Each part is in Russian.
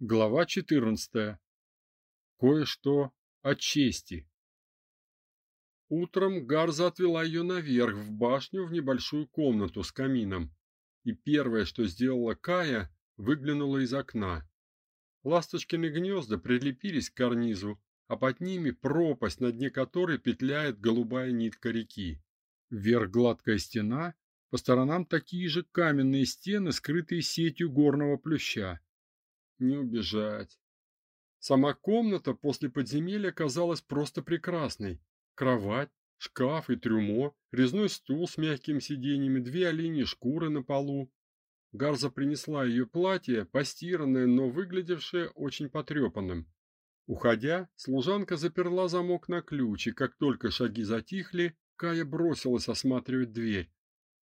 Глава 14. Кое-что о чести. Утром Гарза отвела ее наверх в башню в небольшую комнату с камином. И первое, что сделала Кая, выглянула из окна. Ласточкины гнезда прилепились к карнизу, а под ними пропасть, на дне которой петляет голубая нитка реки. Вверх гладкая стена, по сторонам такие же каменные стены, скрытые сетью горного плюща не убежать. Сама комната после подземелья казалась просто прекрасной. Кровать, шкаф и трюмо, резной стул с мягкими сиденьями, две оленьи шкуры на полу. Гарза принесла ее платье, постиранное, но выглядевшее очень потрепанным. Уходя, служанка заперла замок на ключ, и как только шаги затихли, Кая бросилась осматривать дверь.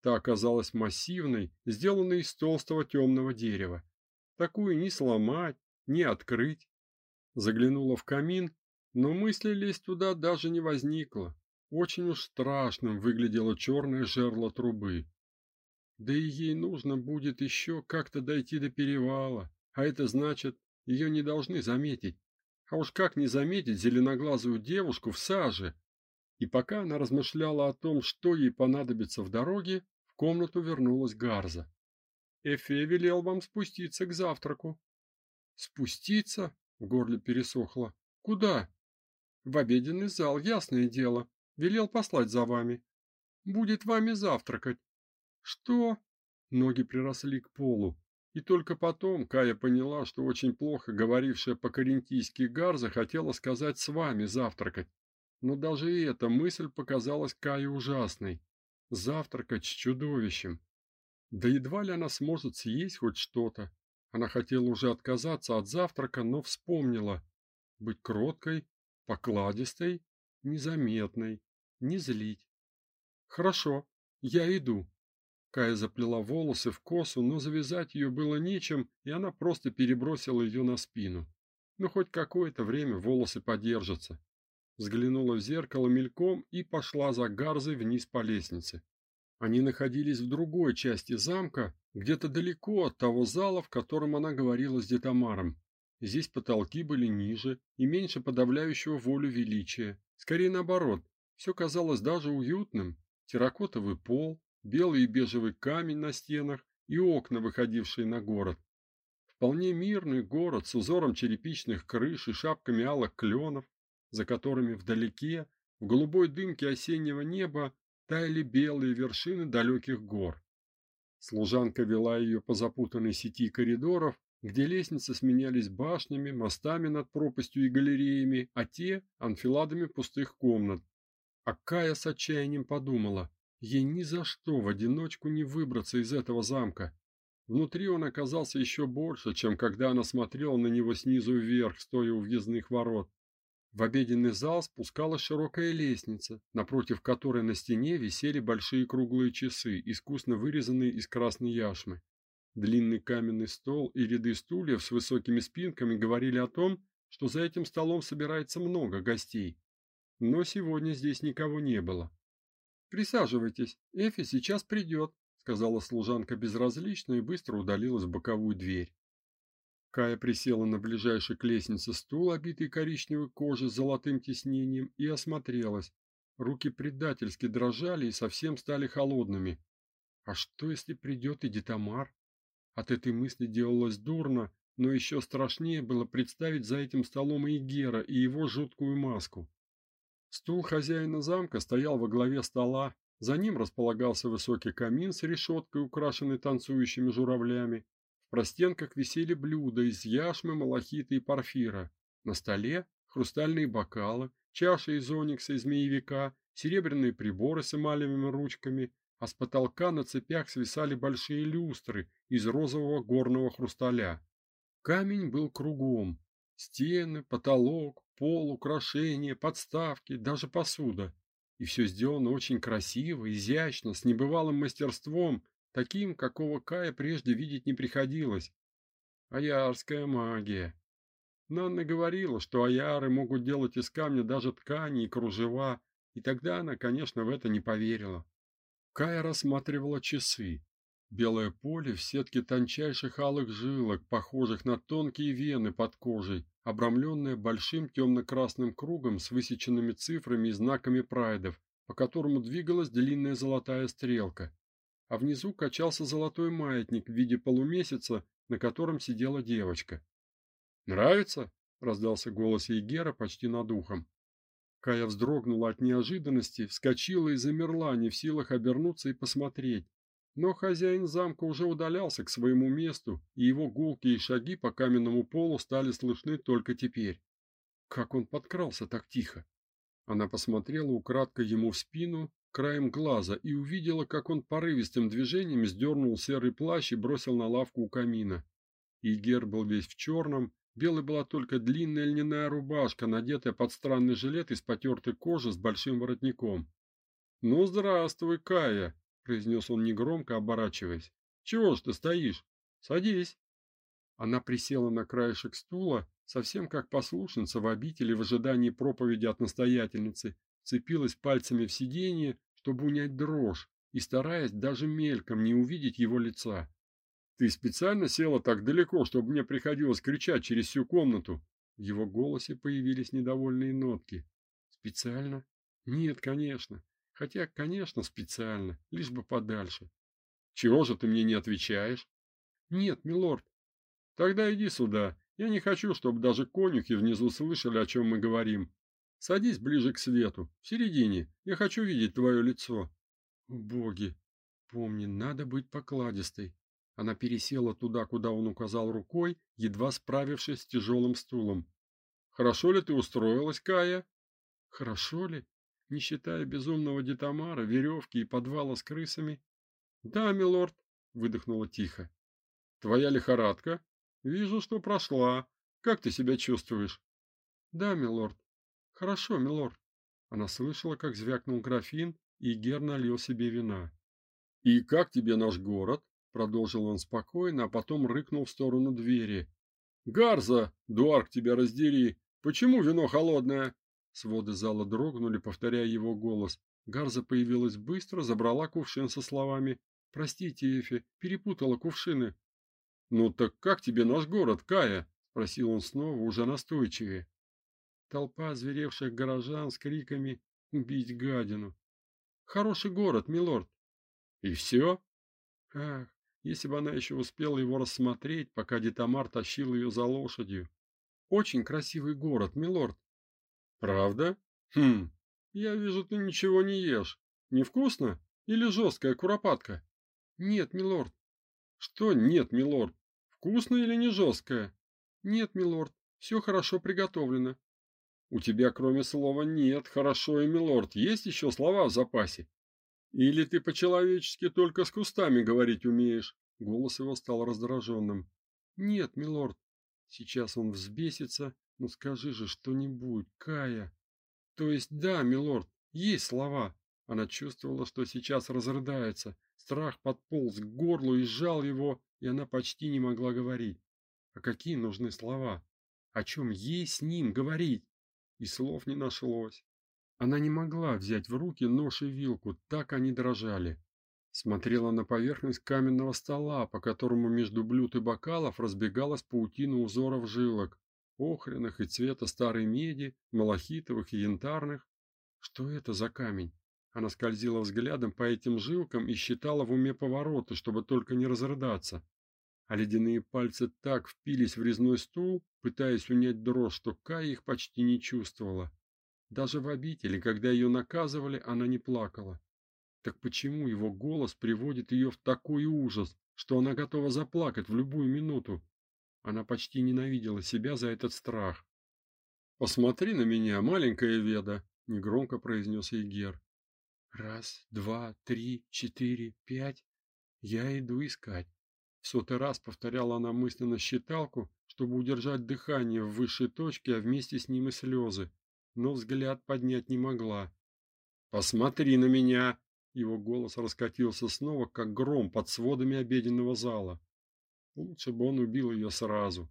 Та оказалась массивной, сделанной из толстого темного дерева. Такую ни сломать, ни открыть. Заглянула в камин, но мысли лезть туда даже не возникло. Очень уж страшным выглядело черное жерло трубы. Да и ей нужно будет еще как-то дойти до перевала, а это значит, ее не должны заметить. А уж как не заметить зеленоглазую девушку в саже? И пока она размышляла о том, что ей понадобится в дороге, в комнату вернулась Гарза. Эфе велел вам спуститься к завтраку. Спуститься? В горле пересохло. Куда? В обеденный зал, ясное дело. Велел послать за вами. Будет вами завтракать. Что? Ноги приросли к полу. И только потом Кая поняла, что очень плохо говорившая по-карентийски Гарза хотела сказать с вами завтракать. Но даже и эта мысль показалась Кае ужасной. Завтракать с чудовищем. Да едва ли она сможет съесть хоть что-то. Она хотела уже отказаться от завтрака, но вспомнила быть кроткой, покладистой, незаметной, не злить. Хорошо, я иду. Кая заплела волосы в косу, но завязать ее было нечем, и она просто перебросила ее на спину. Ну хоть какое-то время волосы подержатся. Взглянула в зеркало мельком и пошла за Гарзой вниз по лестнице. Они находились в другой части замка, где-то далеко от того зала, в котором она говорила с Детамаром. Здесь потолки были ниже и меньше подавляющего волю величия. Скорее наоборот, все казалось даже уютным. Терракотовый пол, белый и бежевый камень на стенах и окна, выходившие на город. Вполне мирный город с узором черепичных крыш и шапками алых кленов, за которыми вдалеке, в голубой дымке осеннего неба, таяли белые вершины далеких гор. Служанка вела ее по запутанной сети коридоров, где лестницы сменялись башнями, мостами над пропастью и галереями, а те анфиладами пустых комнат. А с отчаянием подумала: ей ни за что в одиночку не выбраться из этого замка. Внутри он оказался еще больше, чем когда она смотрела на него снизу вверх, стоя у въездных ворот. В обеденный зал спускалась широкая лестница, напротив которой на стене висели большие круглые часы, искусно вырезанные из красной яшмы. Длинный каменный стол и ряды стульев с высокими спинками говорили о том, что за этим столом собирается много гостей. Но сегодня здесь никого не было. Присаживайтесь, Эфи сейчас придет», — сказала служанка безразлично и быстро удалилась в боковую дверь. Кая присела на ближайший к лестнице стул, обитый коричневой кожей с золотым тиснением, и осмотрелась. Руки предательски дрожали и совсем стали холодными. А что если придет и Детамар? От этой мысли делалось дурно, но еще страшнее было представить за этим столом и и его жуткую маску. Стул хозяина замка стоял во главе стола, за ним располагался высокий камин с решеткой, украшенной танцующими журавлями, простенках висели блюда из яшмы, малахита и порфира. На столе хрустальные бокалы, чаши из оникса и змеевика, серебряные приборы с эмалевыми ручками, а с потолка на цепях свисали большие люстры из розового горного хрусталя. Камень был кругом. Стены, потолок, пол, украшения, подставки, даже посуда. И все сделано очень красиво, изящно, с небывалым мастерством, таким, какого Кая прежде видеть не приходилось. Аярская магия. Нанна говорила, что аяры могут делать из камня даже ткани и кружева, и тогда она, конечно, в это не поверила. Кая рассматривала часы. Белое поле в сетке тончайших алых жилок, похожих на тонкие вены под кожей, обрамленное большим темно-красным кругом с высеченными цифрами и знаками прайдов, по которому двигалась длинная золотая стрелка. А внизу качался золотой маятник в виде полумесяца, на котором сидела девочка. "Нравится?" раздался голос Егера почти над ухом. Кая вздрогнула от неожиданности, вскочила и замерла, не в силах обернуться и посмотреть. Но хозяин замка уже удалялся к своему месту, и его гулкие шаги по каменному полу стали слышны только теперь. Как он подкрался так тихо? Она посмотрела украдкой ему в спину, краем глаза, и увидела, как он порывистым движением сдернул серый плащ и бросил на лавку у камина. Игер был весь в черном, белой была только длинная льняная рубашка, надетая под странный жилет из потертой кожи с большим воротником. "Ну, здравствуй, Кая", произнес он негромко, оборачиваясь. Чего ж ты стоишь? Садись. Она присела на краешек стула, совсем как послушница в обители в ожидании проповеди от настоятельницы, цепилась пальцами в сиденье, чтобы унять дрожь, и стараясь даже мельком не увидеть его лица. Ты специально села так далеко, чтобы мне приходилось кричать через всю комнату. В его голосе появились недовольные нотки. Специально? Нет, конечно. Хотя, конечно, специально, лишь бы подальше. Чего же ты мне не отвечаешь? Нет, милорд. Тогда иди сюда. Я не хочу, чтобы даже конюхи внизу слышали, о чем мы говорим. Садись ближе к свету, в середине. Я хочу видеть твое лицо. Боги, помни, надо быть покладистой. Она пересела туда, куда он указал рукой, едва справившись с тяжелым стулом. Хорошо ли ты устроилась, Кая? Хорошо ли? не считая безумного детамара, веревки и подвала с крысами. "Да, милорд", выдохнула тихо. "Твоя лихорадка? Вижу, что прошла. Как ты себя чувствуешь?" "Да, милорд. Хорошо, милорд". Она слышала, как звякнул графин, и Гер налил себе вина. "И как тебе наш город?" продолжил он спокойно, а потом рыкнул в сторону двери. "Гарза, дуарк тебя раздери. Почему вино холодное?" Своды зала дрогнули, повторяя его голос. Гарза появилась быстро, забрала кувшин со словами: "Простите, Эфи, перепутала кувшины". "Ну так как тебе наш город, Кая?" спросил он снова, уже настойчивее. Толпа озверевших горожан с криками: "Убить гадину!" "Хороший город, милорд". "И все?» Ах, если бы она еще успела его рассмотреть, пока Детамар тащил ее за лошадью. Очень красивый город, милорд. Правда? Хм. Я вижу, ты ничего не ешь. Невкусно или жесткая куропатка? Нет, милорд. Что нет, милорд? Вкусно или не жесткое? Нет, милорд. Все хорошо приготовлено. У тебя кроме слова нет, хорошо и милорд, есть еще слова в запасе? Или ты по-человечески только с кустами говорить умеешь? Голос его стал раздраженным. Нет, милорд. Сейчас он взбесится ну скажи же что-нибудь, Кая. То есть да, милорд, есть слова. Она чувствовала, что сейчас разрыдается. Страх подполз к горлу и сжал его, и она почти не могла говорить. А какие нужны слова? О чем ей с ним говорить? И слов не нашлось. Она не могла взять в руки нож и вилку, так они дрожали. Смотрела на поверхность каменного стола, по которому между блюд и бокалов разбегалась паутина узоров жилок охряных и цвета старой меди, малахитовых и янтарных. Что это за камень? Она скользила взглядом по этим жилкам и считала в уме повороты, чтобы только не разрыдаться. А ледяные пальцы так впились в резной стул, пытаясь унять дрожь, что Кая их почти не чувствовала. Даже в обители, когда ее наказывали, она не плакала. Так почему его голос приводит ее в такой ужас, что она готова заплакать в любую минуту? Она почти ненавидела себя за этот страх. Посмотри на меня, маленькая Веда, негромко произнес Егер. Раз, два, три, четыре, пять. Я иду искать. В сотый раз повторяла она мысленно считалку, чтобы удержать дыхание в высшей точке, а вместе с ним и слезы, но взгляд поднять не могла. Посмотри на меня, его голос раскатился снова, как гром под сводами обеденного зала. Лучше бы он убил ее сразу.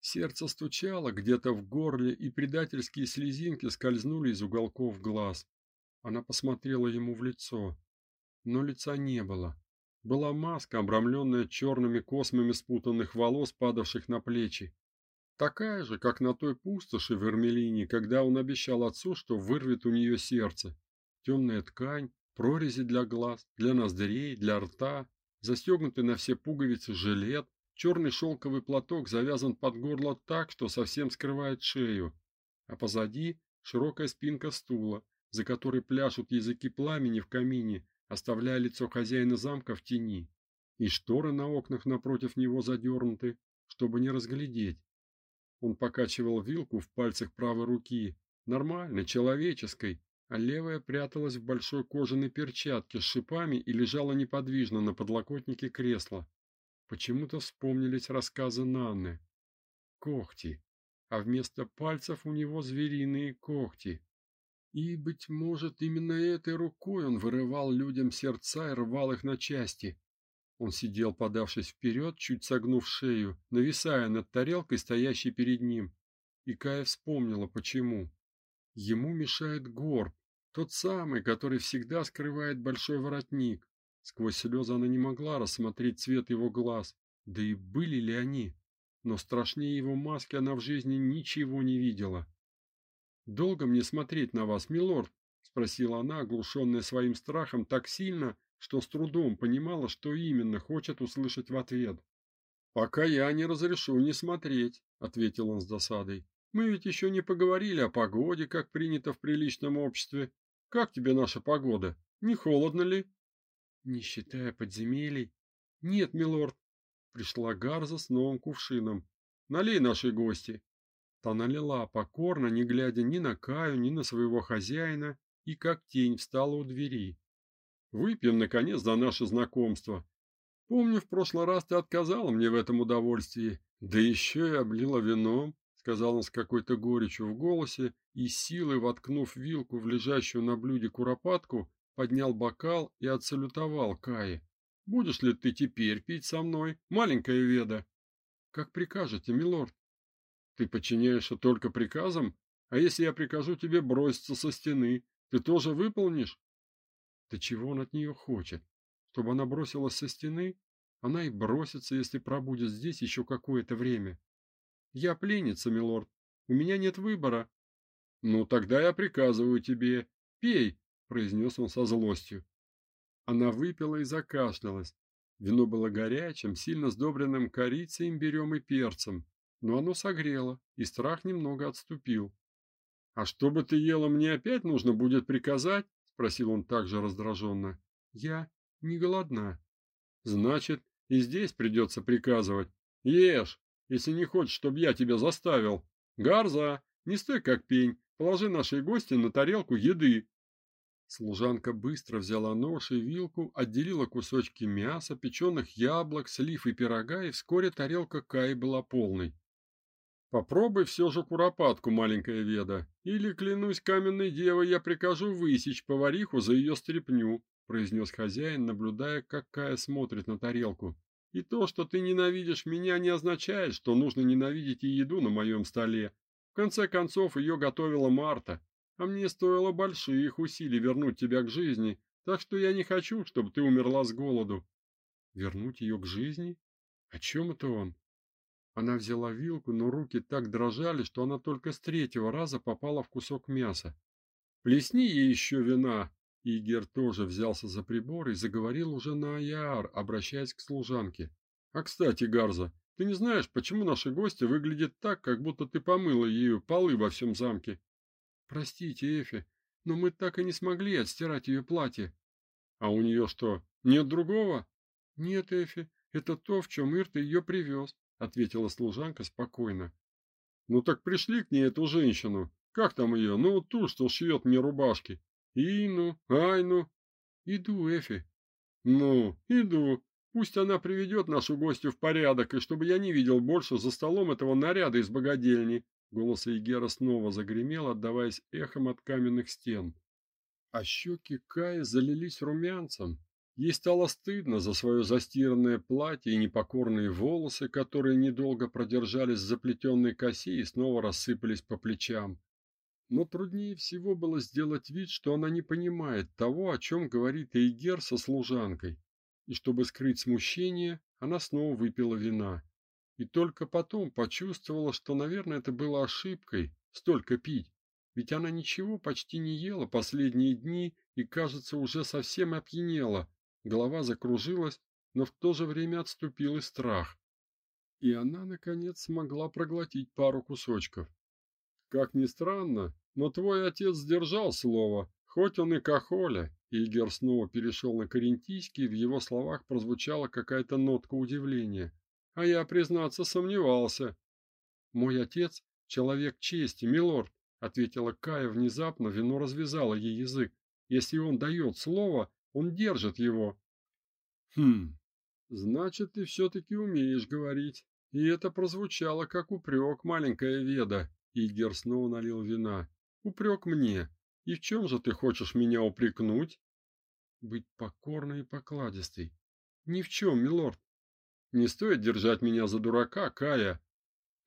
Сердце стучало где-то в горле, и предательские слезинки скользнули из уголков глаз. Она посмотрела ему в лицо, но лица не было. Была маска, обрамленная черными космами спутанных волос, падавших на плечи. Такая же, как на той пустоши в Эрмелине, когда он обещал отцу, что вырвет у нее сердце. Темная ткань, прорези для глаз, для ноздрей, для рта, застегнутый на все пуговицы жилет, черный шелковый платок завязан под горло так, что совсем скрывает шею, а позади широкая спинка стула, за которой пляшут языки пламени в камине, оставляя лицо хозяина замка в тени, и шторы на окнах напротив него задернуты, чтобы не разглядеть. Он покачивал вилку в пальцах правой руки, нормальной, человеческой, а левая пряталась в большой кожаной перчатке с шипами и лежала неподвижно на подлокотнике кресла. Почему-то вспомнились рассказы Нанны. Когти, а вместо пальцев у него звериные когти. И, быть может, именно этой рукой он вырывал людям сердца и рвал их на части. Он сидел, подавшись вперед, чуть согнув шею, нависая над тарелкой, стоящей перед ним. И Кая вспомнила, почему. Ему мешает горб, тот самый, который всегда скрывает большой воротник. Сквозь слезы она не могла рассмотреть цвет его глаз, да и были ли они. Но страшнее его маски она в жизни ничего не видела. Долго мне смотреть на вас, милорд? спросила она, оглушенная своим страхом так сильно, что с трудом понимала, что именно хочет услышать в ответ. Пока я не разрешу не смотреть, ответил он с досадой. Мы ведь еще не поговорили о погоде, как принято в приличном обществе. Как тебе наша погода? Не холодно ли? Не считая подземелий. Нет, милорд. Пришла Гарза с новым кувшином. Налей нашей гости. Та налила покорно, не глядя ни на Каю, ни на своего хозяина, и как тень встала у двери. Выпьем наконец за наше знакомство. Помню, в прошлый раз ты отказала мне в этом удовольствии, да еще и облила вином, сказал он с какой-то горечью в голосе и силой воткнув вилку в лежащую на блюде куропатку, поднял бокал и отсалютовал Кае. Будешь ли ты теперь пить со мной, маленькая Веда? Как прикажете, милорд. Ты подчиняешься только приказам? А если я прикажу тебе броситься со стены, ты тоже выполнишь? Да чего он от нее хочет? Чтобы она бросилась со стены? Она и бросится, если пробудет здесь еще какое-то время. Я пленница, милорд. У меня нет выбора. Ну тогда я приказываю тебе, пей, произнес он со злостью. Она выпила и закашлялась. Вино было горячим, сильно сдобренным корицей, имбирем и перцем но оно согрело, и страх немного отступил. А чтобы ты ела, мне опять нужно будет приказать, спросил он также раздраженно. Я не голодна. Значит, и здесь придется приказывать. Ешь, если не хочешь, чтобы я тебя заставил. Гарза, не стой как пень, положи нашей гости на тарелку еды. Служанка быстро взяла нож и вилку, отделила кусочки мяса, печеных яблок, слив и пирога, и вскоре тарелка Каи была полной. Попробуй все же куропатку, маленькая Веда, или, клянусь каменной девой, я прикажу высечь повариху за ее стряпню, произнес хозяин, наблюдая, как Кая смотрит на тарелку. И то, что ты ненавидишь меня, не означает, что нужно ненавидеть и еду на моем столе. В конце концов, ее готовила Марта, а мне стоило больших усилий вернуть тебя к жизни, так что я не хочу, чтобы ты умерла с голоду. Вернуть ее к жизни? О чем это он? Она взяла вилку, но руки так дрожали, что она только с третьего раза попала в кусок мяса. Плесни ей еще вина. Игер тоже взялся за прибор и заговорил уже на аяр, обращаясь к служанке. А, кстати, Гарза, ты не знаешь, почему наши гости выглядят так, как будто ты помыла ею полы во всем замке? Простите, Эфи, но мы так и не смогли отстирать ее платье. А у нее что, нет другого? Нет, Эфи, это то, в чем Ирта ее привез ответила служанка спокойно. Ну так пришли к ней эту женщину. Как там ее? Ну, ту, что шьет мне рубашки. Ину, Айну. Иду, Эфи. Ну, иду. Пусть она приведет нашу гостью в порядок, и чтобы я не видел больше за столом этого наряда из богадельни. Голос Егера снова загремел, отдаваясь эхом от каменных стен. А щеки Каи залились румянцем. Ей стало стыдно за свое застиранное платье и непокорные волосы, которые недолго продержались в заплетенной косе и снова рассыпались по плечам. Но труднее всего было сделать вид, что она не понимает того, о чем говорит Эйгер со служанкой. и чтобы скрыть смущение, она снова выпила вина. И только потом почувствовала, что, наверное, это было ошибкой столько пить. Ведь она ничего почти не ела последние дни и, кажется, уже совсем опьянела. Голова закружилась, но в то же время отступил и страх. И она наконец смогла проглотить пару кусочков. Как ни странно, но твой отец сдержал слово, хоть он и кахоля. Ильгер снова перешел на карентийский, в его словах прозвучала какая-то нотка удивления. А я, признаться, сомневался. Мой отец человек чести, милорд, ответила Кая внезапно, вино развязало ей язык. Если он дает слово, он держит его. Хм. Значит, ты все таки умеешь говорить. И это прозвучало как упрек, маленькая Веда. Игер снова налил вина. Упрек мне. И в чем же ты хочешь меня упрекнуть? Быть покорной и покладистой. Ни в чем, милорд. Не стоит держать меня за дурака, Кая.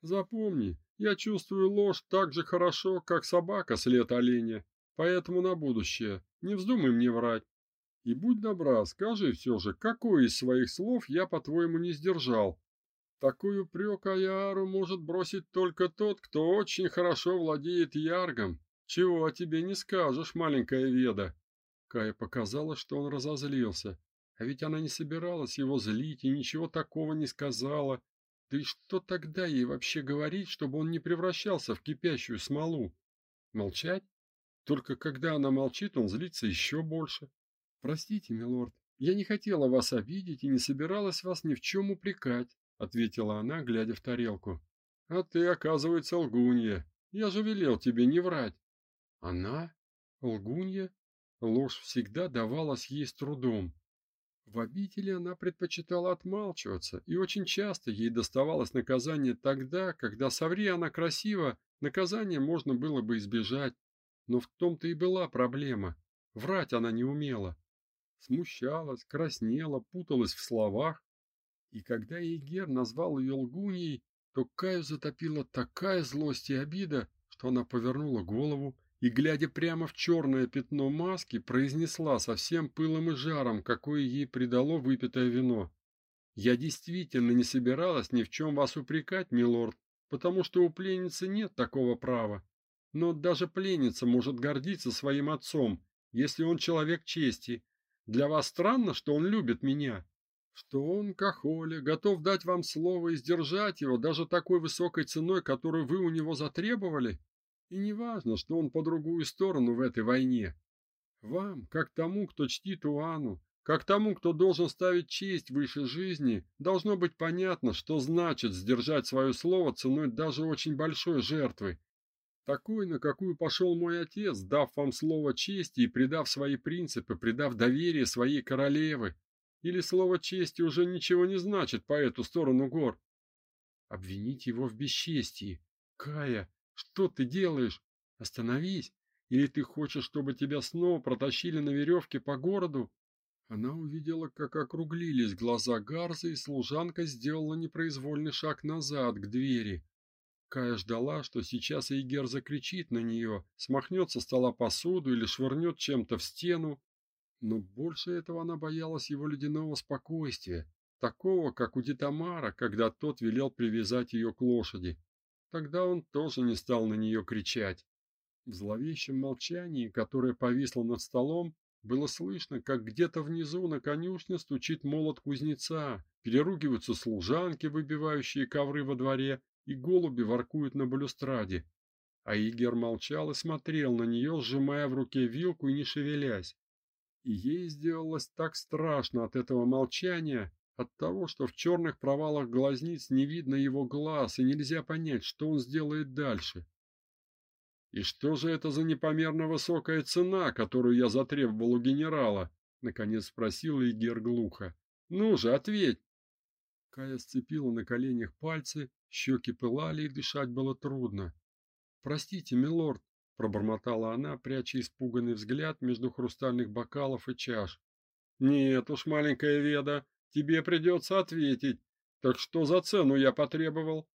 Запомни, я чувствую ложь так же хорошо, как собака след оленя. Поэтому на будущее не вздумай мне врать. И будь добра, скажи все же, какой из своих слов я, по-твоему, не сдержал? Такой упрек Аяру может бросить только тот, кто очень хорошо владеет яргом. Чего о тебе не скажешь, маленькая Веда. Кая показала, что он разозлился. А ведь она не собиралась его злить и ничего такого не сказала. Да и что тогда ей вообще говорить, чтобы он не превращался в кипящую смолу? Молчать? Только когда она молчит, он злится еще больше. Простите, милорд, я не хотела вас обидеть и не собиралась вас ни в чем упрекать, ответила она, глядя в тарелку. А ты, оказывается, лгунья. Я же велел тебе не врать. Она? Лгунья? Ложь всегда давалась ей с трудом. В обители она предпочитала отмалчиваться, и очень часто ей доставалось наказание тогда, когда соври она красиво, наказание можно было бы избежать. Но в том-то и была проблема. Врать она не умела смущалась, краснела, путалась в словах. И когда Егер назвал ее лгуньей, то Каю затопила такая злость и обида, что она повернула голову и, глядя прямо в черное пятно маски, произнесла со всем пылом и жаром, какое ей придало выпитое вино. «Я действительно не собиралась ни в чем вас упрекать, милорд, потому что у пленницы нет такого права. Но даже пленница может гордиться своим отцом, если он человек чести, для вас странно, что он любит меня, что он, Кахоля, готов дать вам слово и сдержать его даже такой высокой ценой, которую вы у него затребовали? И не важно, что он по другую сторону в этой войне. Вам, как тому, кто чтит Уану, как тому, кто должен ставить честь выше жизни, должно быть понятно, что значит сдержать свое слово ценой даже очень большой жертвы, такой, на какую пошел мой отец, дав вам слово чести и предав свои принципы, предав доверие своей королевы. Или слово чести уже ничего не значит по эту сторону гор? Обвинить его в бесчестии. Кая, что ты делаешь? Остановись. Или ты хочешь, чтобы тебя снова протащили на веревке по городу? Она увидела, как округлились глаза Гарзы, и служанка сделала непроизвольный шаг назад к двери. Кая ждала, что сейчас Эйгер закричит на нее, смахнет со стола посуду или швырнет чем-то в стену. Но больше этого она боялась его ледяного спокойствия, такого, как у Дитамара, когда тот велел привязать ее к лошади. Тогда он тоже не стал на нее кричать. В зловещем молчании, которое повисло над столом, было слышно, как где-то внизу на конюшне стучит молот кузнеца, переругиваются служанки, выбивающие ковры во дворе, и голуби воркуют на балюстраде. А Игер молчал и смотрел на нее, сжимая в руке вилку и не шевелясь. И ей сделалось так страшно от этого молчания, от того, что в черных провалах глазниц не видно его глаз, и нельзя понять, что он сделает дальше. И что же это за непомерно высокая цена, которую я затребовал у генерала? наконец спросил Игер глухо. Ну же, ответь. Кая сцепила на коленях пальцы Щеки пылали, и дышать было трудно. "Простите, милорд", пробормотала она, пряча испуганный взгляд между хрустальных бокалов и чаш. "Нет уж, маленькая Веда, тебе придется ответить. Так что за цену я потребовал?"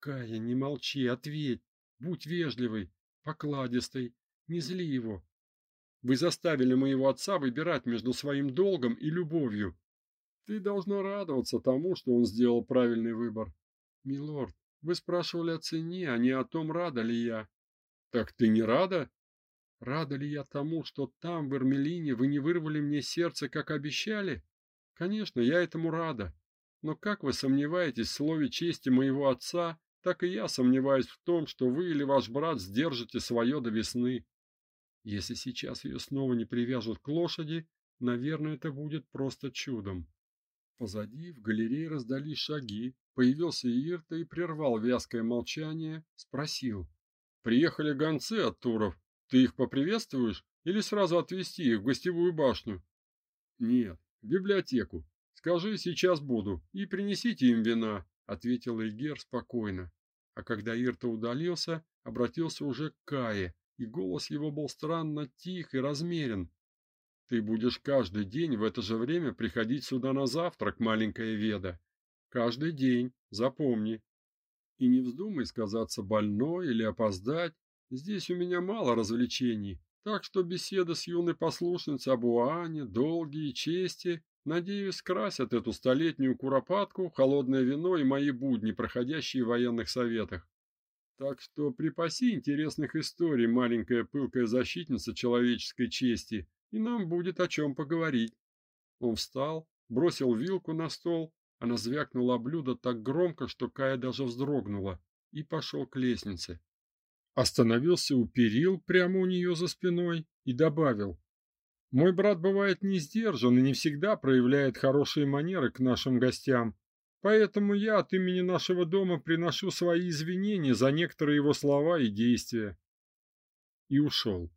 "Кая, не молчи, ответь. Будь вежливой, покладистой, не зли его. Вы заставили моего отца выбирать между своим долгом и любовью. Ты должна радоваться тому, что он сделал правильный выбор. Милорд, вы спрашивали о цене, а не о том, рада ли я. Так ты не рада? Рада ли я тому, что там, в Эрмелине, вы не вырвали мне сердце, как обещали? Конечно, я этому рада. Но как вы сомневаетесь в слове чести моего отца, так и я сомневаюсь в том, что вы или ваш брат сдержите свое до весны. Если сейчас ее снова не привяжут к лошади, наверное, это будет просто чудом. Позади в галерее раздались шаги, появился Ирта и прервал вязкое молчание, спросил: "Приехали гонцы от Туров. Ты их поприветствуешь или сразу отвезти их в гостевую башню?" "Нет, в библиотеку. Скажи, сейчас буду, и принесите им вина", ответил Игер спокойно. А когда Ирта удалился, обратился уже к Кае, и голос его был странно тих и размерен. Ты будешь каждый день в это же время приходить сюда на завтрак, маленькая Веда. Каждый день, запомни. И не вздумай сказаться больной или опоздать. Здесь у меня мало развлечений, так что беседа с юной послушницей об Уане, долгие чести, надеюсь, скрасят эту столетнюю куропатку, холодное вино и мои будни, проходящие в военных советах. Так что припаси интересных историй, маленькая пылкая защитница человеческой чести, и нам будет о чем поговорить. Он встал, бросил вилку на стол, она звякнула о блюдо так громко, что Кая даже вздрогнула, и пошел к лестнице. Остановился у перил прямо у нее за спиной и добавил: "Мой брат бывает не сдержан и не всегда проявляет хорошие манеры к нашим гостям, поэтому я от имени нашего дома приношу свои извинения за некоторые его слова и действия". И ушел.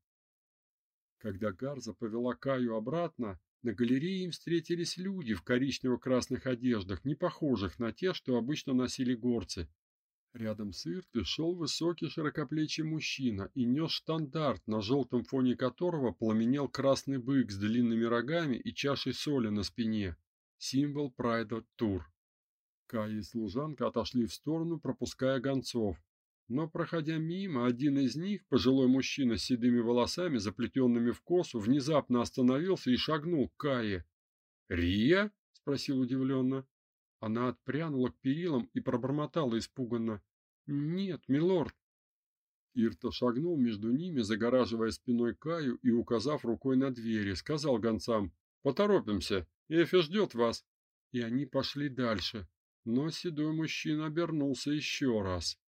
Когда Гарза повела Каю обратно, на галерее им встретились люди в коричнево-красных одеждах, не похожих на те, что обычно носили горцы. Рядом с Иртой шел высокий широкоплечий мужчина и нес штандарт, на желтом фоне которого пламенел красный бык с длинными рогами и чашей соли на спине, символ прайда Тур. Кая и служанка отошли в сторону, пропуская гонцов. Но, проходя мимо, один из них, пожилой мужчина с седыми волосами, заплетенными в косу, внезапно остановился и шагнул к Кае. «Рия?» — спросил удивленно. Она отпрянула к перилам и пробормотала испуганно. «Нет, милорд». Ирта шагнул между ними, загораживая спиной Каю и, указав рукой на двери, сказал гонцам «Поторопимся, Эфи ждет вас». И они пошли дальше, но седой мужчина обернулся еще раз.